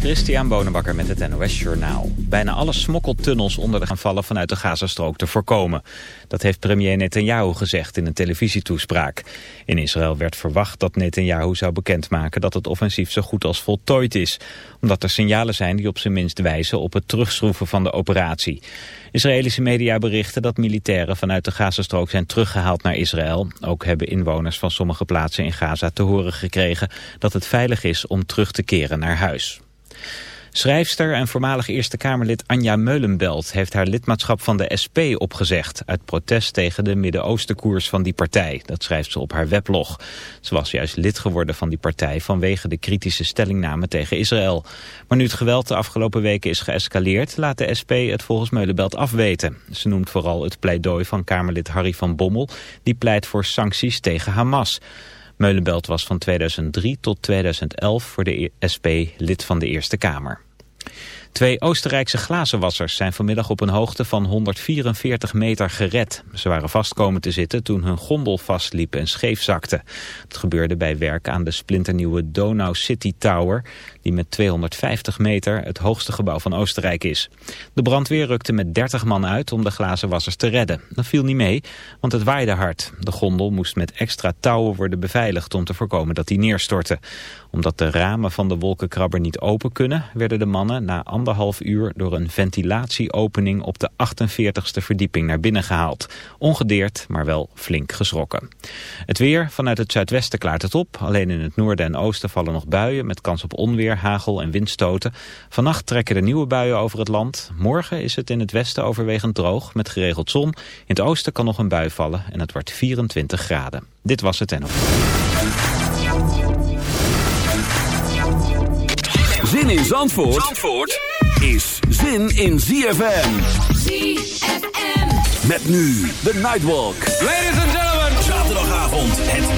Christian Bonenbakker met het NOS Journaal. Bijna alle smokkeltunnels onder de gaan vallen vanuit de Gazastrook te voorkomen. Dat heeft premier Netanyahu gezegd in een televisietoespraak. In Israël werd verwacht dat Netanyahu zou bekendmaken dat het offensief zo goed als voltooid is. Omdat er signalen zijn die op zijn minst wijzen op het terugschroeven van de operatie. Israëlische media berichten dat militairen vanuit de Gazastrook zijn teruggehaald naar Israël. Ook hebben inwoners van sommige plaatsen in Gaza te horen gekregen dat het veilig is om terug te keren naar huis. Schrijfster en voormalig Eerste Kamerlid Anja Meulenbelt heeft haar lidmaatschap van de SP opgezegd... uit protest tegen de Midden-Oostenkoers van die partij. Dat schrijft ze op haar weblog. Ze was juist lid geworden van die partij vanwege de kritische stellingname tegen Israël. Maar nu het geweld de afgelopen weken is geëscaleerd... laat de SP het volgens Meulenbelt afweten. Ze noemt vooral het pleidooi van Kamerlid Harry van Bommel... die pleit voor sancties tegen Hamas... Meulenbelt was van 2003 tot 2011 voor de SP lid van de Eerste Kamer. Twee Oostenrijkse glazenwassers zijn vanmiddag op een hoogte van 144 meter gered. Ze waren vastkomen te zitten toen hun gondel vastliep en scheef zakte. Het gebeurde bij werk aan de splinternieuwe Donau City Tower die met 250 meter het hoogste gebouw van Oostenrijk is. De brandweer rukte met 30 man uit om de glazenwassers te redden. Dat viel niet mee, want het waaide hard. De gondel moest met extra touwen worden beveiligd om te voorkomen dat die neerstortte. Omdat de ramen van de wolkenkrabber niet open kunnen, werden de mannen na anderhalf uur door een ventilatieopening op de 48ste verdieping naar binnen gehaald. Ongedeerd, maar wel flink geschrokken. Het weer, vanuit het zuidwesten klaart het op. Alleen in het noorden en oosten vallen nog buien met kans op onweer hagel en windstoten. Vannacht trekken de nieuwe buien over het land. Morgen is het in het westen overwegend droog met geregeld zon. In het oosten kan nog een bui vallen en het wordt 24 graden. Dit was het en op. Zin in Zandvoort, Zandvoort is zin in ZFM. ZFM. Met nu de Nightwalk. Ladies and gentlemen. Zaterdagavond het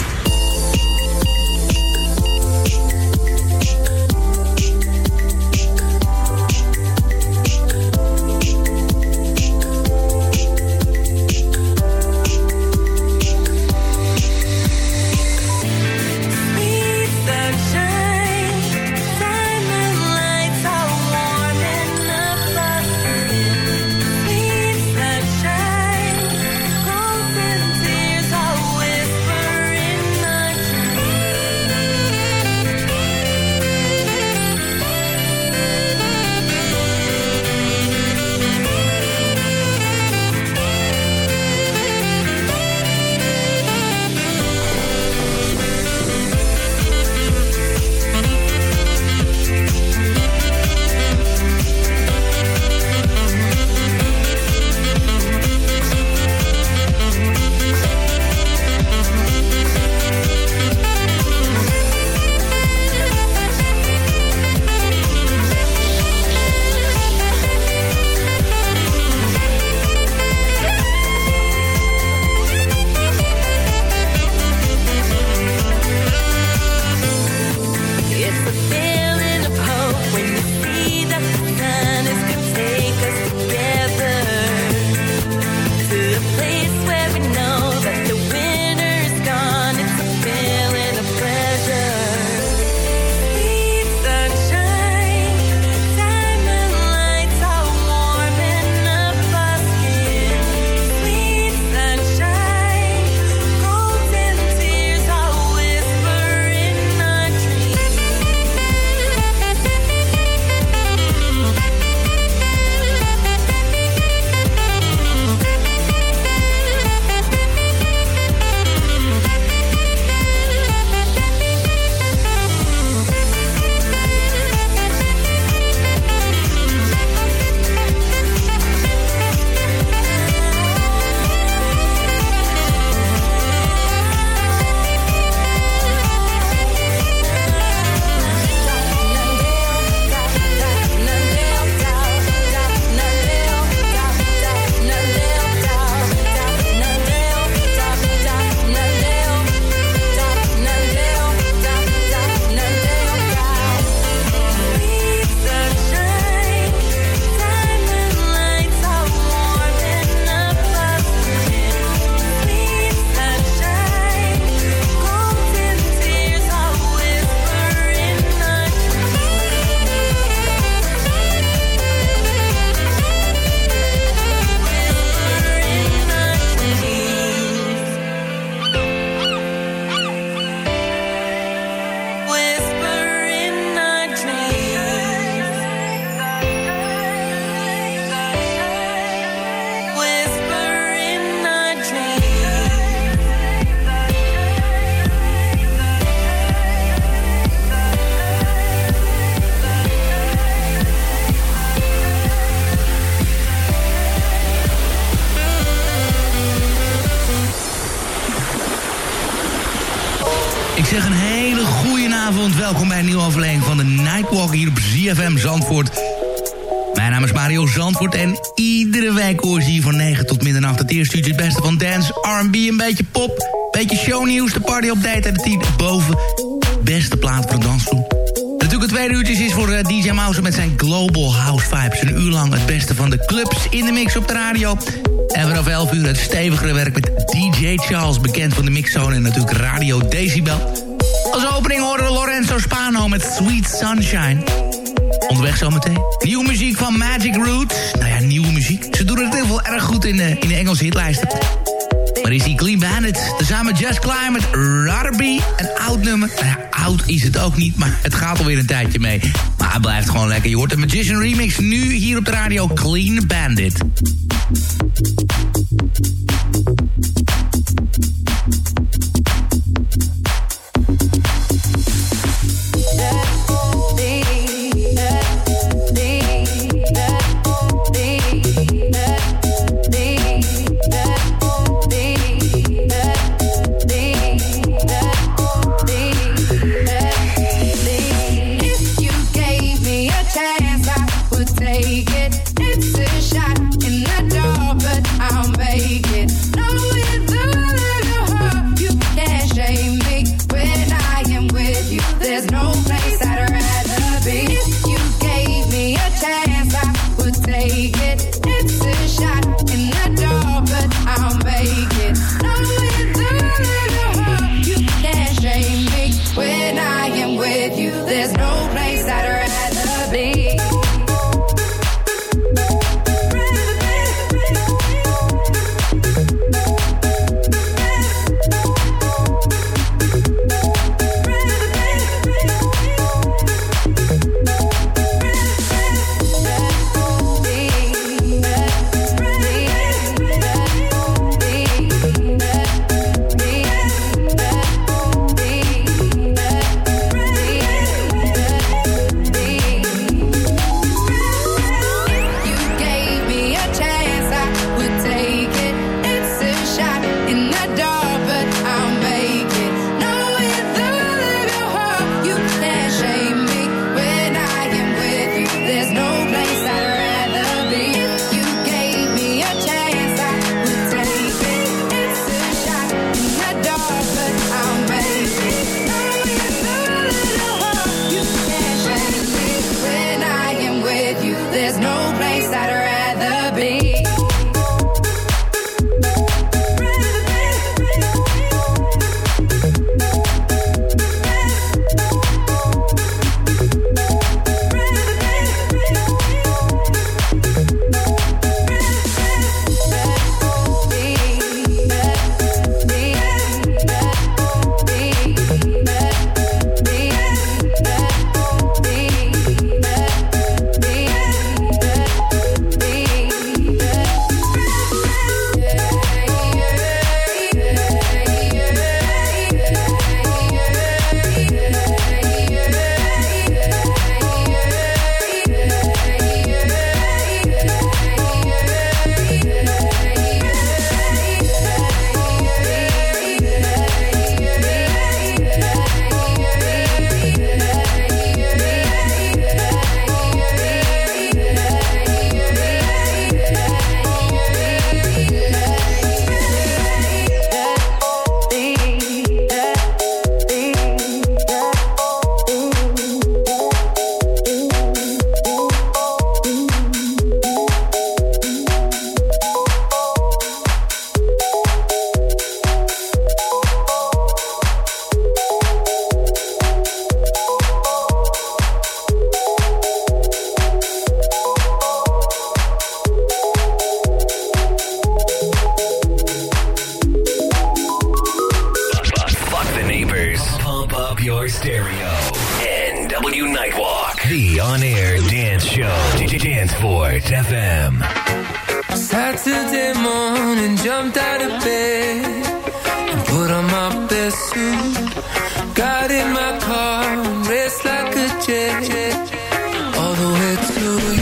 Party update en de 10 boven. Beste plaat voor de dansvloer. Natuurlijk het tweede uurtje is voor uh, DJ Mouse met zijn Global House Vibes. Een uur lang het beste van de clubs in de mix op de radio. En vanaf 11 uur het stevigere werk met DJ Charles, bekend van de mixzone en natuurlijk Radio Decibel. Als opening horen we Lorenzo Spano met Sweet Sunshine. Onderweg zometeen. Nieuwe muziek van Magic Roots. Nou ja, nieuwe muziek. Ze doen het heel veel erg goed in de, in de Engelse hitlijsten. Maar is die Clean Bandit. Tezamen Just Climate, Rutterby, een oud nummer. Nou ja, oud is het ook niet, maar het gaat alweer een tijdje mee. Maar het blijft gewoon lekker. Je hoort de Magician Remix nu hier op de radio Clean Bandit. Air Dance Show. Dance Fort FM. Saturday morning, jumped out of bed and put on my best suit. Got in my car and raced like a jet all the way to you.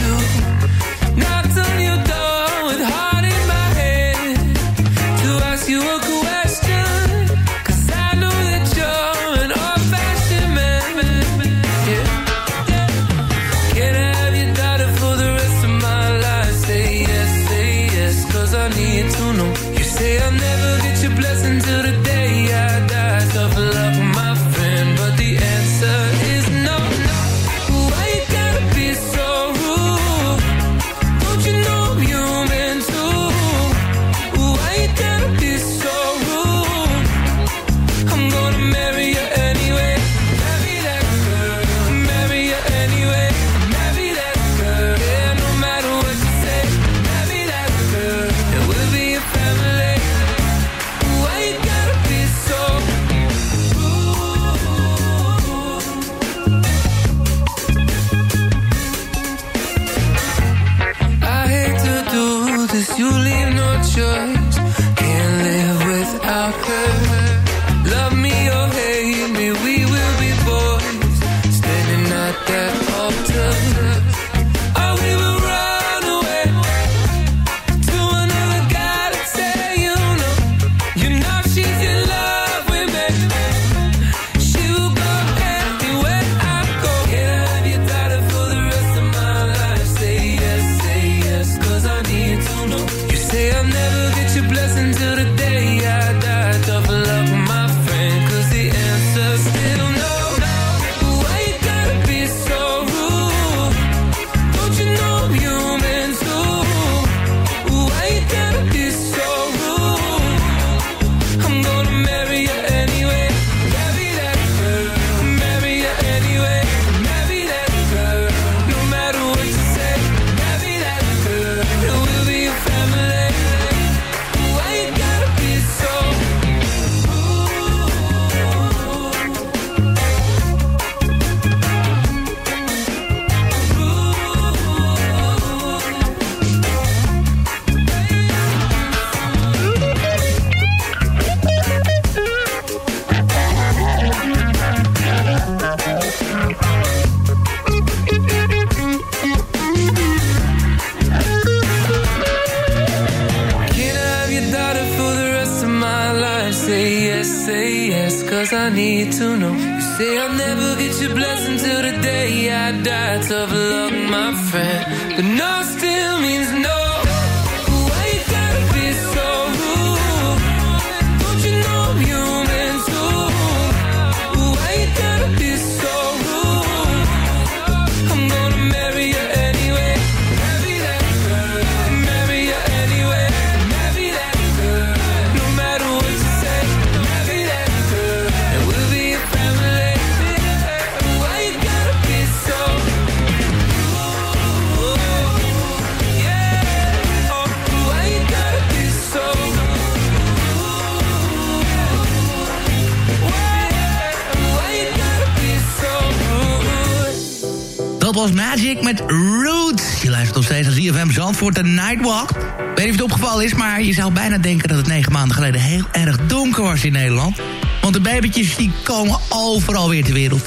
Voor de Nightwalk. Ik weet niet of het opgevallen is, maar je zou bijna denken... dat het negen maanden geleden heel erg donker was in Nederland. Want de babytjes die komen overal weer ter wereld.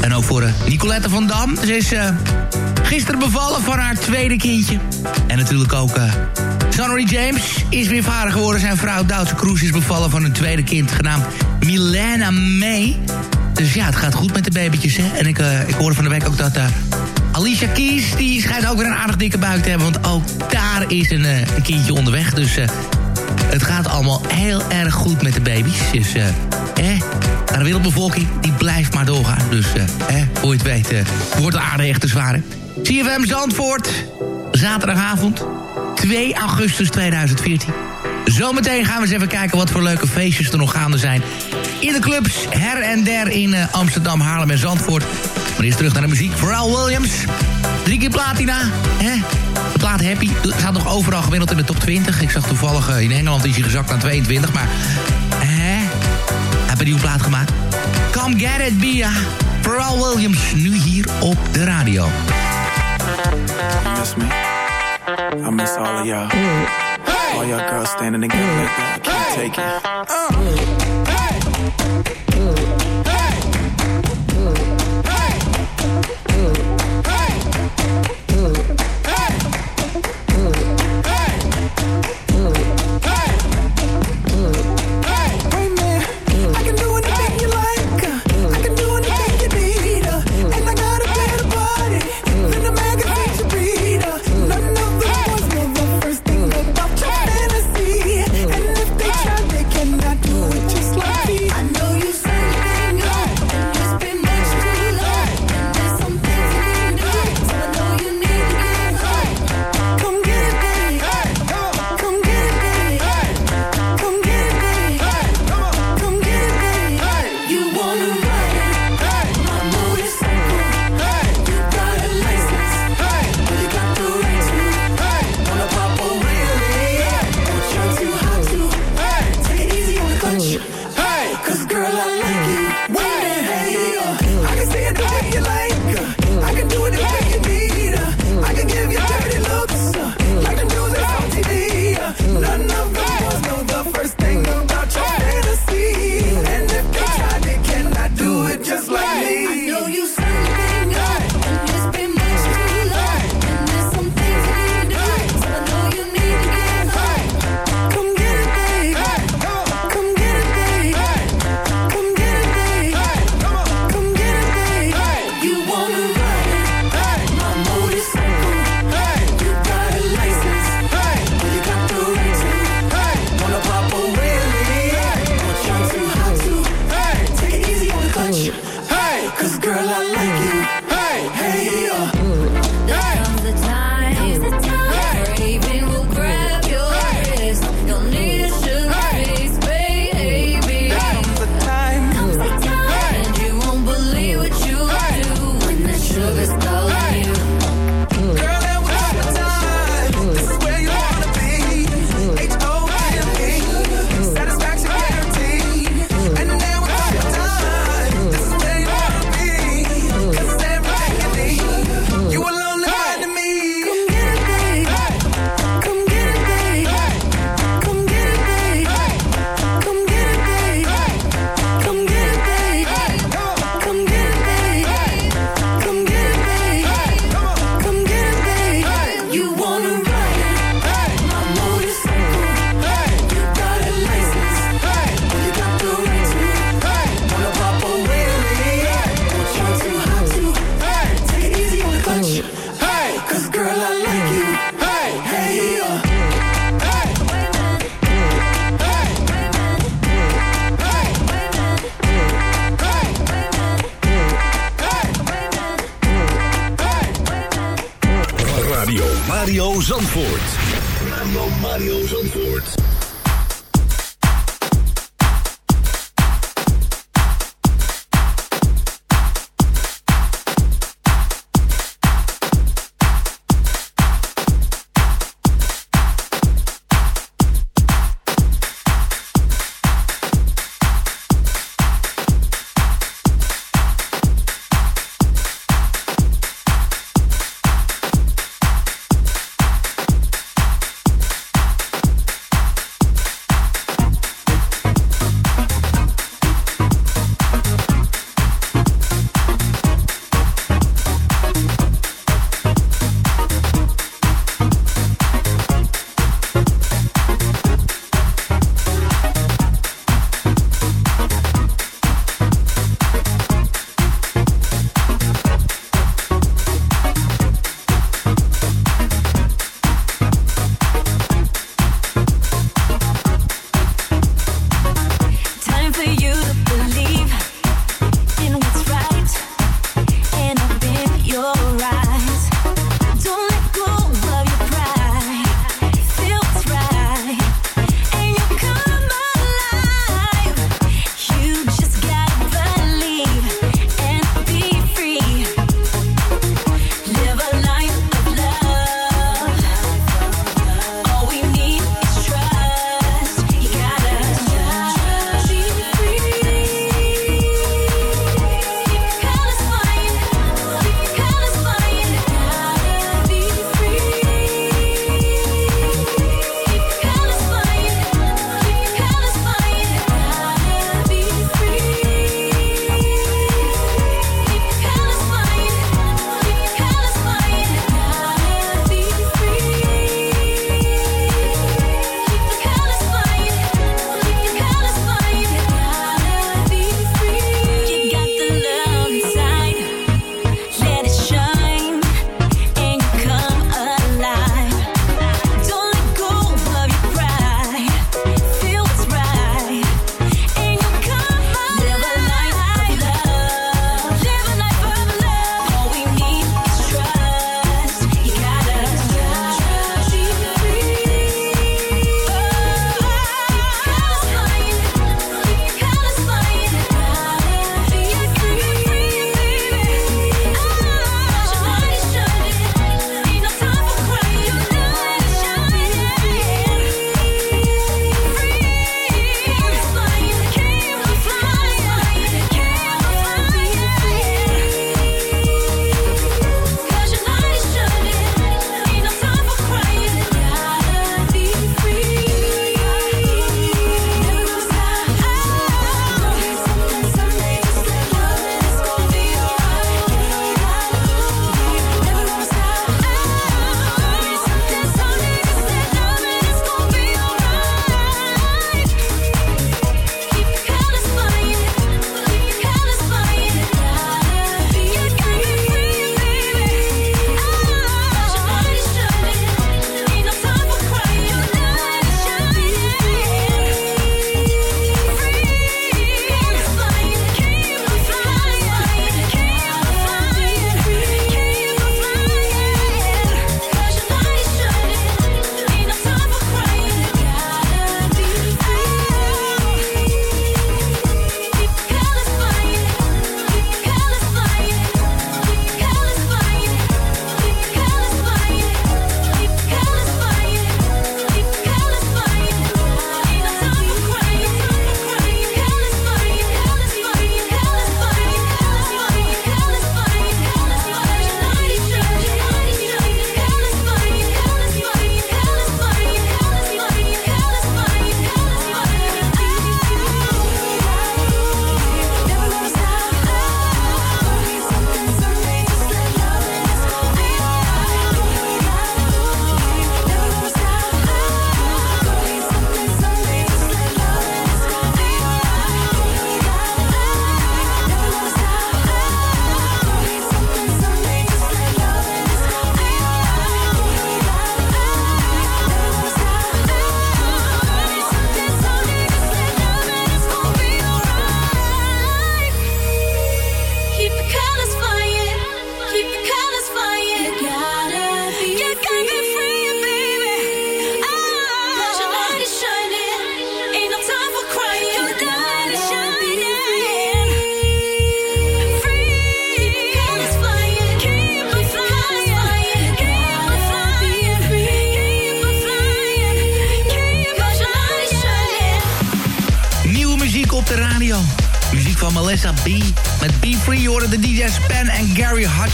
En ook voor uh, Nicolette van Dam. Ze is uh, gisteren bevallen van haar tweede kindje. En natuurlijk ook uh, Sonny James is weer vader geworden. Zijn vrouw Duitse Kroes is bevallen van een tweede kind... genaamd Milena May. Dus ja, het gaat goed met de babytjes. Hè? En ik, ik hoorde van de week ook dat Alicia Keys, die schijnt ook weer een aardig dikke buik te hebben... want ook daar is een, uh, een kindje onderweg. Dus uh, het gaat allemaal heel erg goed met de baby's. Dus eh, eh, de wereldbevolking die blijft maar doorgaan. Dus eh, hoe je het weet, wordt de aarde echt te zwaar. CFM Zandvoort, zaterdagavond, 2 augustus 2014. Zometeen gaan we eens even kijken wat voor leuke feestjes er nog gaande zijn. In de clubs, her en der in Amsterdam, Haarlem en Zandvoort... Maar eerst terug naar de muziek. Pharrell Williams. Drie keer platina. Hè? De plaat Happy staat nog overal gemiddeld in de top 20. Ik zag toevallig uh, in Engeland is hij gezakt naar 22. Maar hè? Hij heeft een nieuwe plaat gemaakt. Come get it, Bia. Pharrell Williams, nu hier op de radio. miss me? I miss all of y'all. All y'all girls standing together like that. I can't take it. Uh. know you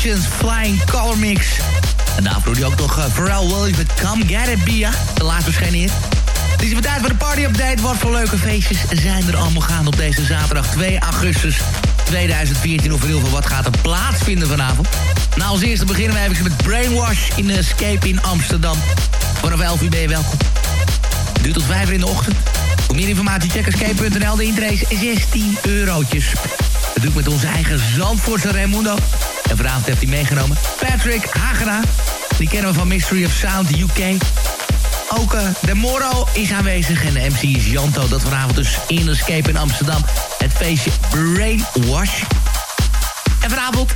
Flying Color Mix. En daarvoor die ook nog uh, Pharrell Williams met Come Get It, Bia. De laatste verschenen hier. Het is weer tijd voor de party-update. Wat voor leuke feestjes zijn er allemaal gaan op deze zaterdag 2 augustus 2014. Of in ieder geval wat gaat er plaatsvinden vanavond. Nou, als eerste beginnen we even met Brainwash in de Escape in Amsterdam. Vanaf 11 uur ben je welkom. Duurt tot 5 uur in de ochtend. Voor meer informatie check escape.nl. De intrace 16 eurotjes. Dat doe ik met onze eigen Zandvoortse Raimundo. Vanavond heeft hij meegenomen Patrick Hagena. Die kennen we van Mystery of Sound UK. Ook uh, de Moro is aanwezig en de MC is Janto. Dat vanavond dus in Escape in Amsterdam. Het feestje Brainwash. En vanavond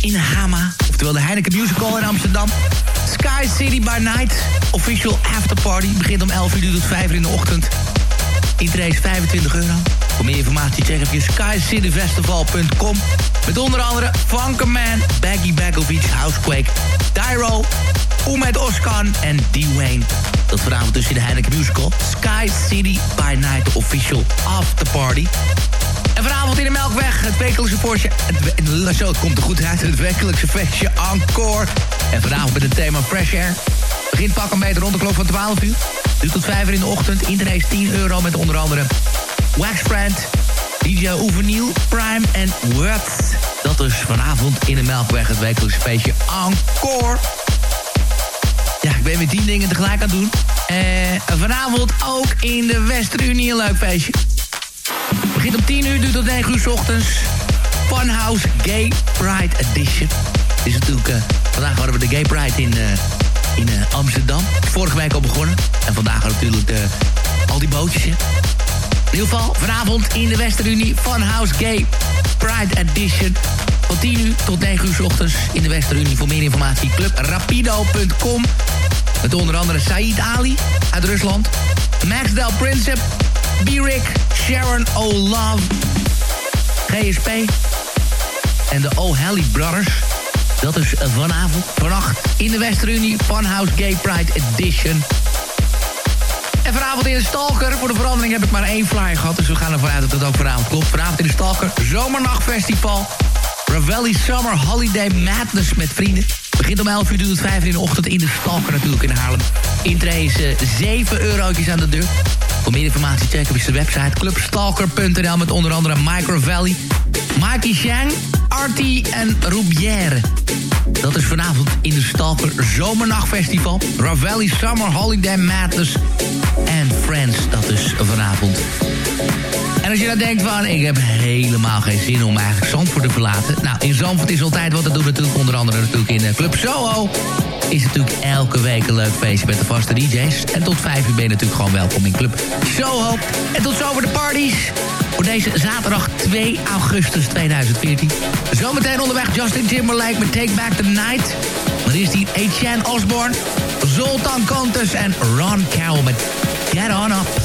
in Hama. Oftewel de Heineken Musical in Amsterdam. Sky City by Night. Official After Party. Begint om 11 uur tot 5 uur in de ochtend. Iedereen 25 euro. Voor meer informatie check even skycityfestival.com. Met onder andere Funkerman, Baggy Bagovic, Housequake, Dyro, Oemet Oskan en D-Wayne. Dat vanavond dus in de Heineken Musical. Sky City by Night, official after party. En vanavond in de Melkweg, het wekelijkse Porsche. Het, zo, het komt er goed uit, het wekelijkse feestje Encore. En vanavond met het thema Fresh Air. Begint pak een beetje rond de klok van 12 uur. Duurt tot 5 uur in de ochtend. Internet 10 euro met onder andere Waxbrand, DJ Oeveniel, Prime en Words. Dat is vanavond in de Melkweg, het wekelijkse feestje Encore. Ja, ik ben met 10 dingen tegelijk aan het doen. En vanavond ook in de Westerunie een leuk feestje. Begint om 10 uur, duurt tot 9 uur s ochtends. Funhouse Gay Pride Edition. Is natuurlijk, uh, vandaag hadden we de Gay Pride in, uh, in Amsterdam. Vorige week al begonnen. En vandaag natuurlijk al die bootjes. Ieder geval, vanavond in de Westerunie Funhouse Gay Pride Edition. Van 10 uur tot 9 uur s ochtends in de Westerunie. Voor meer informatie clubrapido.com. Met onder andere Said Ali uit Rusland. Max Del Princip. B-Rick. Sharon O'Love. GSP. En de O'Halley Brothers. Dat is vanavond, vannacht in de Westerunie Funhouse Gay Pride Edition. En vanavond in de Stalker. Voor de verandering heb ik maar één flyer gehad. Dus we gaan ervan uit dat het ook vanavond klopt. Vanavond in de Stalker. Zomernachtfestival. Ravelli Summer Holiday Madness met vrienden. Begint om 11 uur, duurt het 5 uur in de ochtend in de Stalker natuurlijk in Haarlem. Intree is uh, 7 eurotjes aan de deur. Voor meer informatie check op de website clubstalker.nl met onder andere Micro Valley, Mikey Shang, Artie en Roubière. Dat is vanavond in de Stalker Zomernachtfestival. Ravelli Summer Holiday Madness and Friends. Dat is vanavond. En als je dan denkt van, ik heb helemaal geen zin om eigenlijk Zandvoort te verlaten. Nou, in Zandvoort is altijd wat te doen natuurlijk. Onder andere natuurlijk in uh, Club Soho. Is natuurlijk elke week een leuk feestje met de vaste DJ's. En tot 5 uur ben je natuurlijk gewoon welkom in Club Soho. En tot zover de parties. Voor deze zaterdag 2 augustus 2014. Zometeen onderweg Justin Timberlake met Take Back the Night. Maar is die Etienne Osborne, Zoltan Contes en Ron Carroll met Get On Up.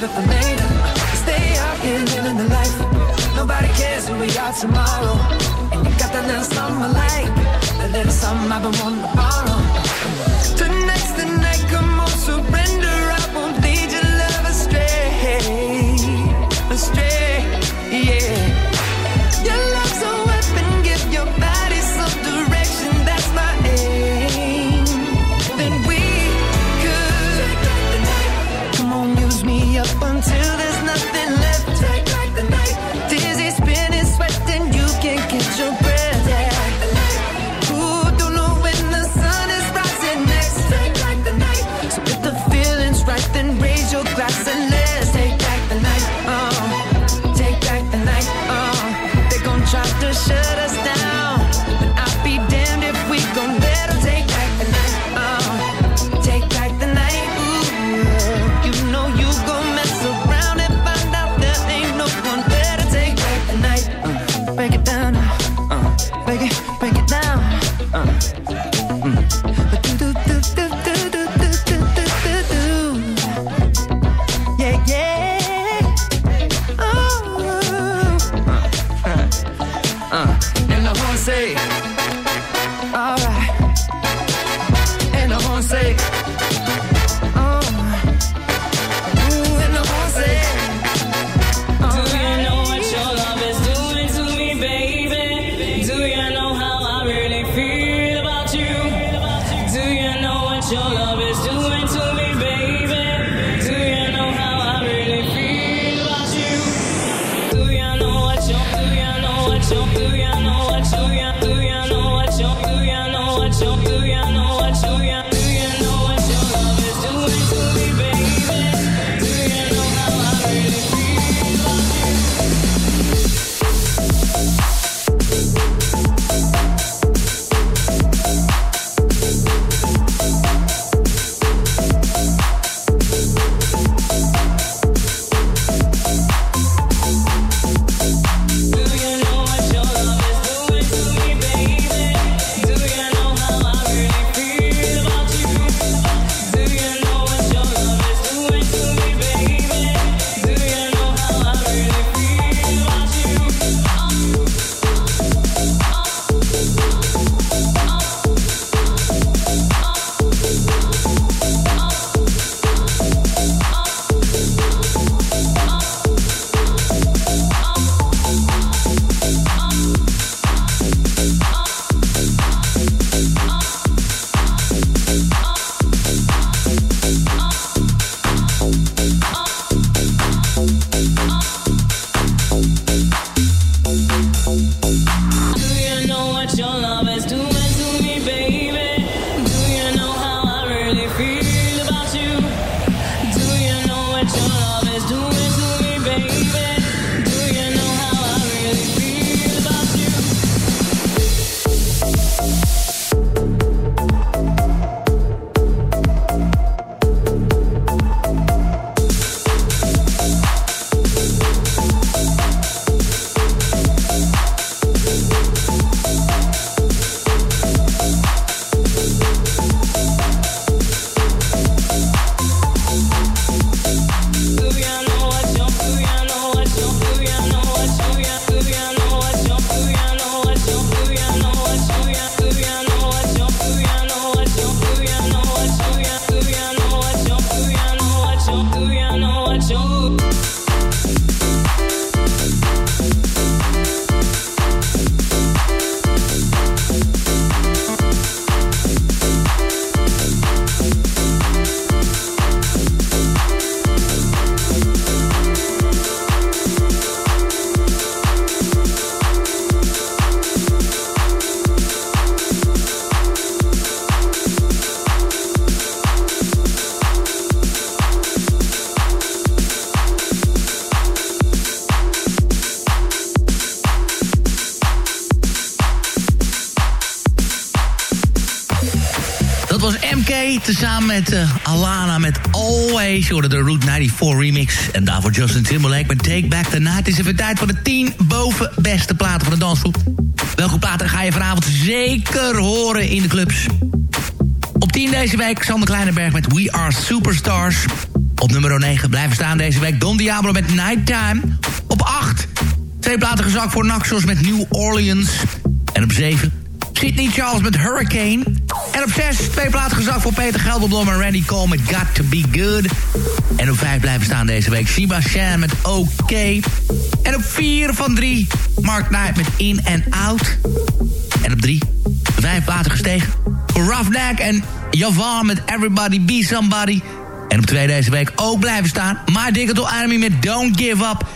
made up, I made up. Stay out here living the life. Nobody cares who we are tomorrow. And you got that little something I like, that little something I've been wanting to borrow. Tonight's the night. gonna let you Always. Je de Route 94 remix. En daarvoor Justin Timberlake met Take Back the Night. Het is even tijd voor de 10 boven beste platen van de dansgroep. Welke platen ga je vanavond zeker horen in de clubs? Op 10 deze week Sander Kleinenberg met We Are Superstars. Op nummer 9 blijven staan deze week Don Diablo met Nighttime. Op 8 twee platen gezakt voor Naxos met New Orleans. En op 7 Sydney Charles met Hurricane. En op 6 twee platen gezakt voor Peter Gelderblom en Randy Cole met Got To Be Good. En op 5 blijven staan deze week Shiba Shan met OK. En op 4 van 3 Mark Knight met In and Out. En op 3 vijf platen gestegen voor Roughneck en Javan met Everybody Be Somebody. En op 2 deze week ook blijven staan My Digital Enemy met Don't Give Up.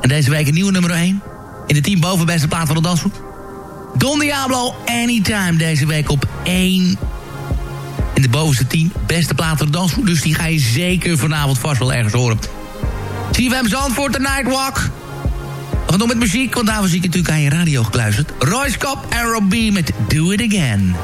En deze week een nieuwe nummer 1 in de team bovenbeste plaat van de dansgroep. Don Diablo Anytime deze week op 1 in de bovenste 10. Beste plaat van de dansgroep, dus die ga je zeker vanavond vast wel ergens horen. CFM Zandvoort, de Nightwalk. We gaan door met muziek, want daar was ik natuurlijk aan je radio gekluisterd. Royce Cop en Robbie met Do It Again.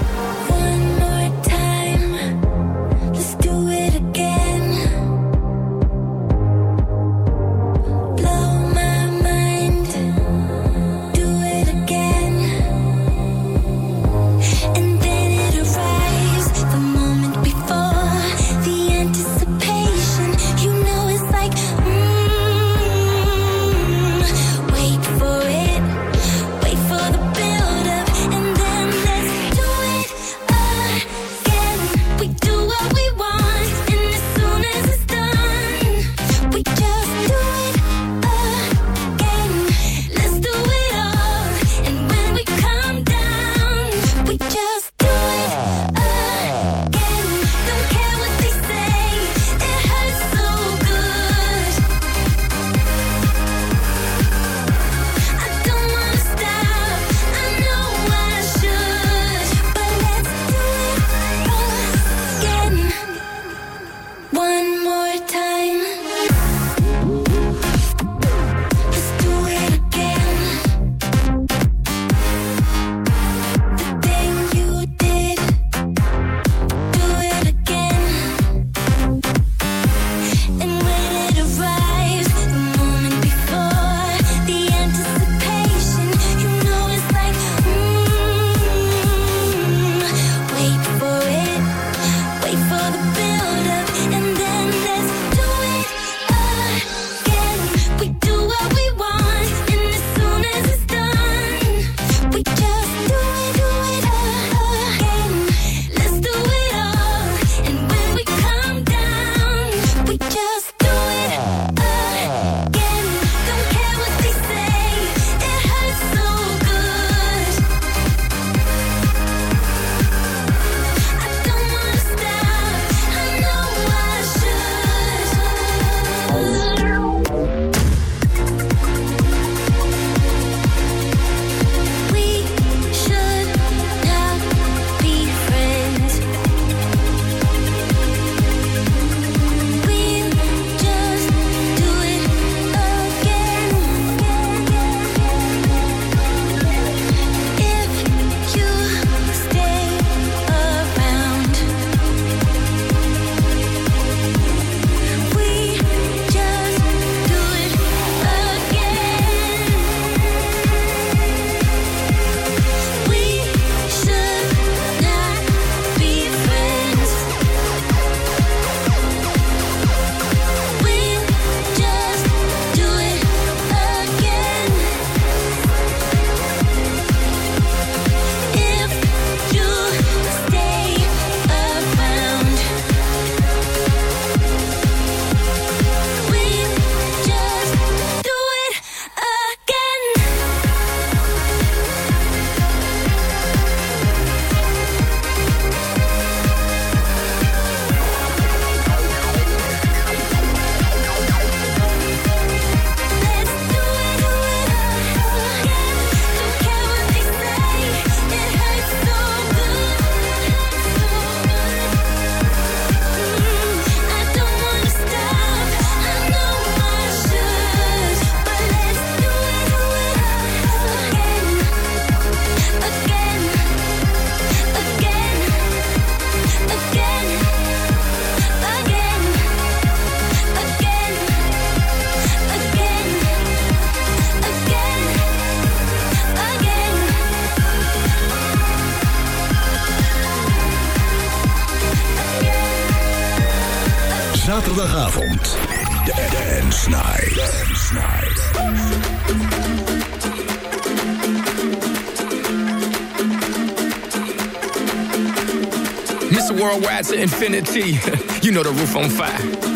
Dance Night. Dance Night. Mr. Worldwide to infinity. you know the roof on fire.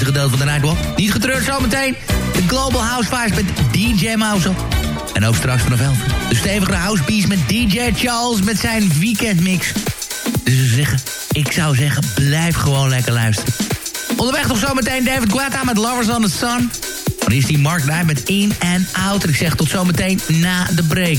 Eerste gedeelte van de Nightwalk. Niet getreurd zometeen. De Global House Vibes met DJ Mouse. En ook straks vanaf 11 uur De stevige House Beats met DJ Charles met zijn weekendmix. Dus we zeggen, ik zou zeggen, blijf gewoon lekker luisteren. Onderweg nog zometeen David Guetta met Lovers on the Sun. Dan is die Mark Knight met In and Out. En ik zeg tot zometeen na de break.